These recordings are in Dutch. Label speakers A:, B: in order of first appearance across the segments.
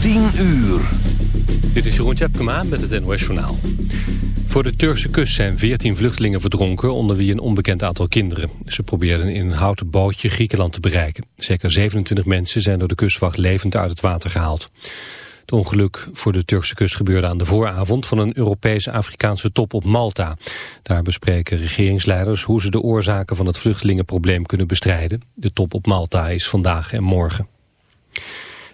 A: 10 uur.
B: Dit is Jeroen Tjepkema met het NOS Journaal. Voor de Turkse kust zijn 14 vluchtelingen verdronken, onder wie een onbekend aantal kinderen. Ze probeerden in een houten bootje Griekenland te bereiken. Zeker 27 mensen zijn door de kustwacht levend uit het water gehaald. Het ongeluk voor de Turkse kust gebeurde aan de vooravond van een Europese Afrikaanse top op Malta. Daar bespreken regeringsleiders hoe ze de oorzaken van het vluchtelingenprobleem kunnen bestrijden. De top op Malta is vandaag en morgen.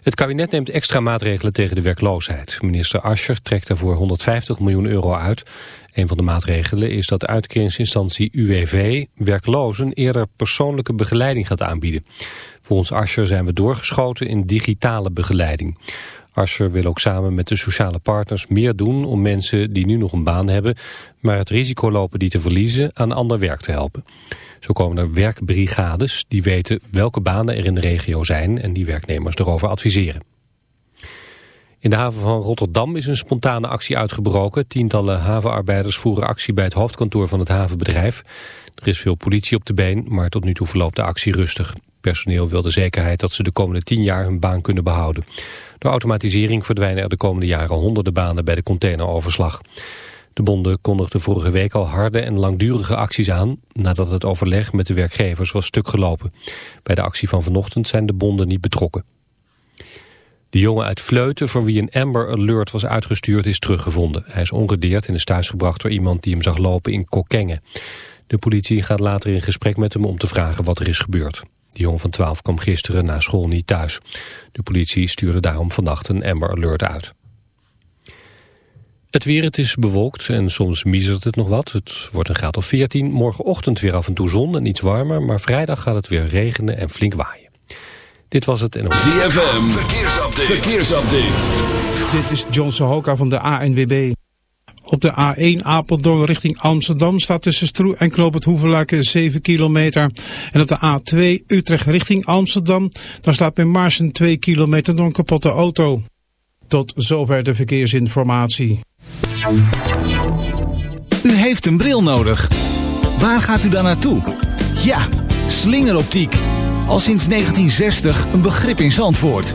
B: Het kabinet neemt extra maatregelen tegen de werkloosheid. Minister Ascher trekt daarvoor 150 miljoen euro uit. Een van de maatregelen is dat de uitkeringsinstantie UWV werklozen eerder persoonlijke begeleiding gaat aanbieden. Volgens Ascher zijn we doorgeschoten in digitale begeleiding. Ascher wil ook samen met de sociale partners meer doen om mensen die nu nog een baan hebben, maar het risico lopen die te verliezen aan ander werk te helpen. Zo komen er werkbrigades die weten welke banen er in de regio zijn en die werknemers erover adviseren. In de haven van Rotterdam is een spontane actie uitgebroken. Tientallen havenarbeiders voeren actie bij het hoofdkantoor van het havenbedrijf. Er is veel politie op de been, maar tot nu toe verloopt de actie rustig. Personeel wil de zekerheid dat ze de komende tien jaar hun baan kunnen behouden. Door automatisering verdwijnen er de komende jaren honderden banen bij de containeroverslag. De bonden kondigden vorige week al harde en langdurige acties aan... nadat het overleg met de werkgevers was stuk gelopen. Bij de actie van vanochtend zijn de bonden niet betrokken. De jongen uit Vleuten, voor wie een Amber Alert was uitgestuurd, is teruggevonden. Hij is ongedeerd en is thuisgebracht door iemand die hem zag lopen in Kokkengen. De politie gaat later in gesprek met hem om te vragen wat er is gebeurd. De jongen van 12 kwam gisteren na school niet thuis. De politie stuurde daarom vannacht een Amber Alert uit. Het weer, het is bewolkt en soms miezert het nog wat. Het wordt een graad of 14. Morgenochtend weer af en toe zon en iets warmer. Maar vrijdag gaat het weer regenen en flink waaien. Dit was het en...
A: ZFM, verkeersupdate. verkeersupdate.
C: Dit is John Sohoka van de ANWB. Op de A1 Apeldoorn richting Amsterdam staat tussen Stroe en Knoop het Hoevenlaken 7 kilometer. En op de A2 Utrecht richting Amsterdam, dan staat bij Maarsen 2 kilometer door een kapotte auto. Tot zover de verkeersinformatie.
D: U heeft een bril nodig. Waar gaat u dan naartoe? Ja, slingeroptiek. Al sinds 1960 een begrip in Zandvoort.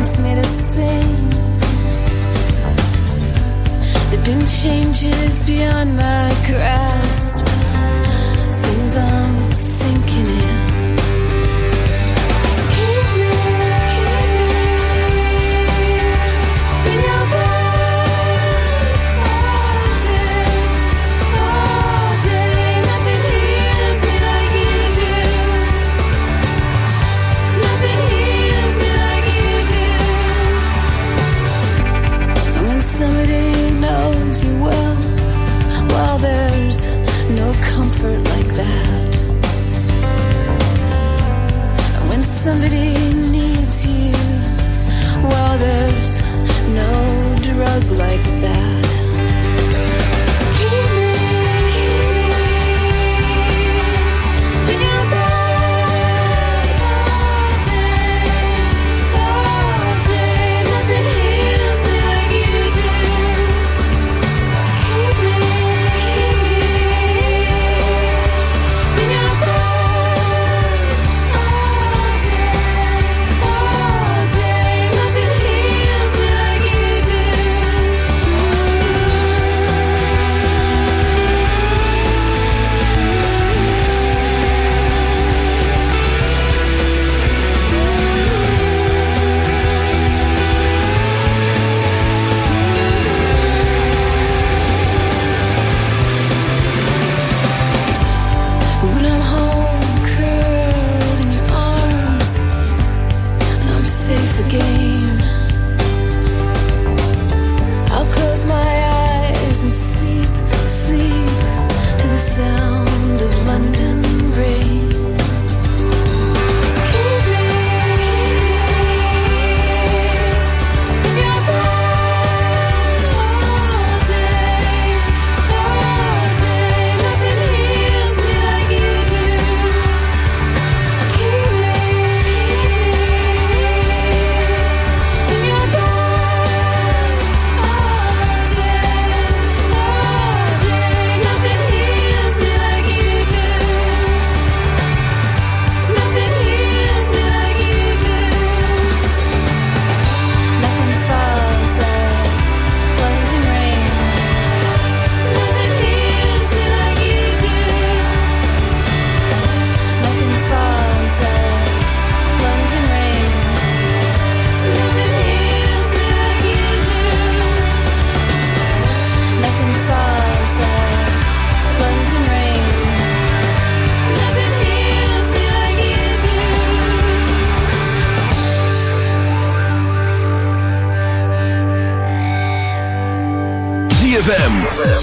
E: wants me to sing. There've been changes beyond my grasp. Things I'm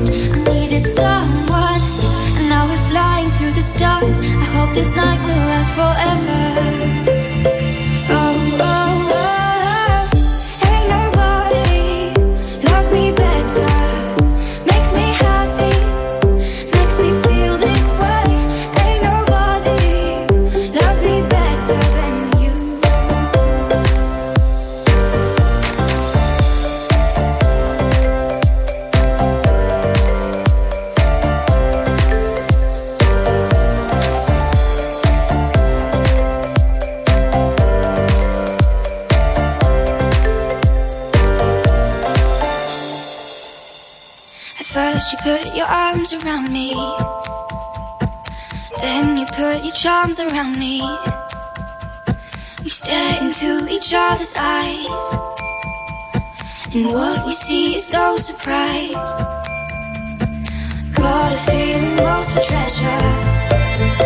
F: mist. I
E: needed someone, and now we're flying through the stars. I hope this night will last forever. And what we see is no surprise. Got a feeling lost for treasure.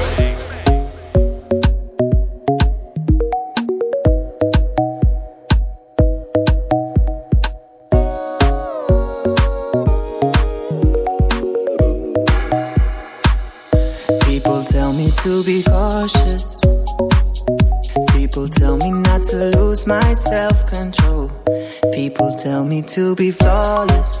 G: tell me to be flawless.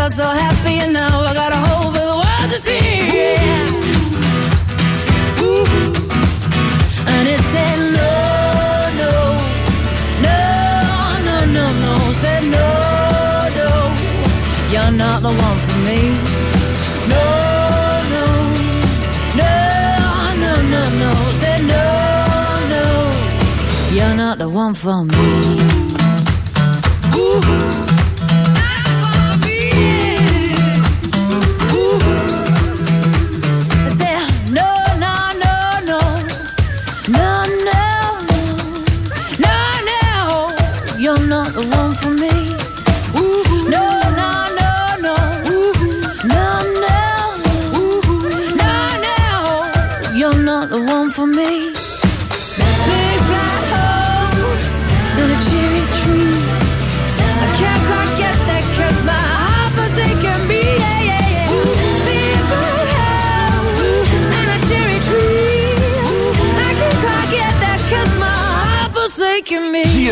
H: All so happy and now I got a hole for the world to see. And it said no, no, no, no, no, no. Said no, no, you're not the one for me. No, no, no, no, no, no. Said no, no, you're not the one for me.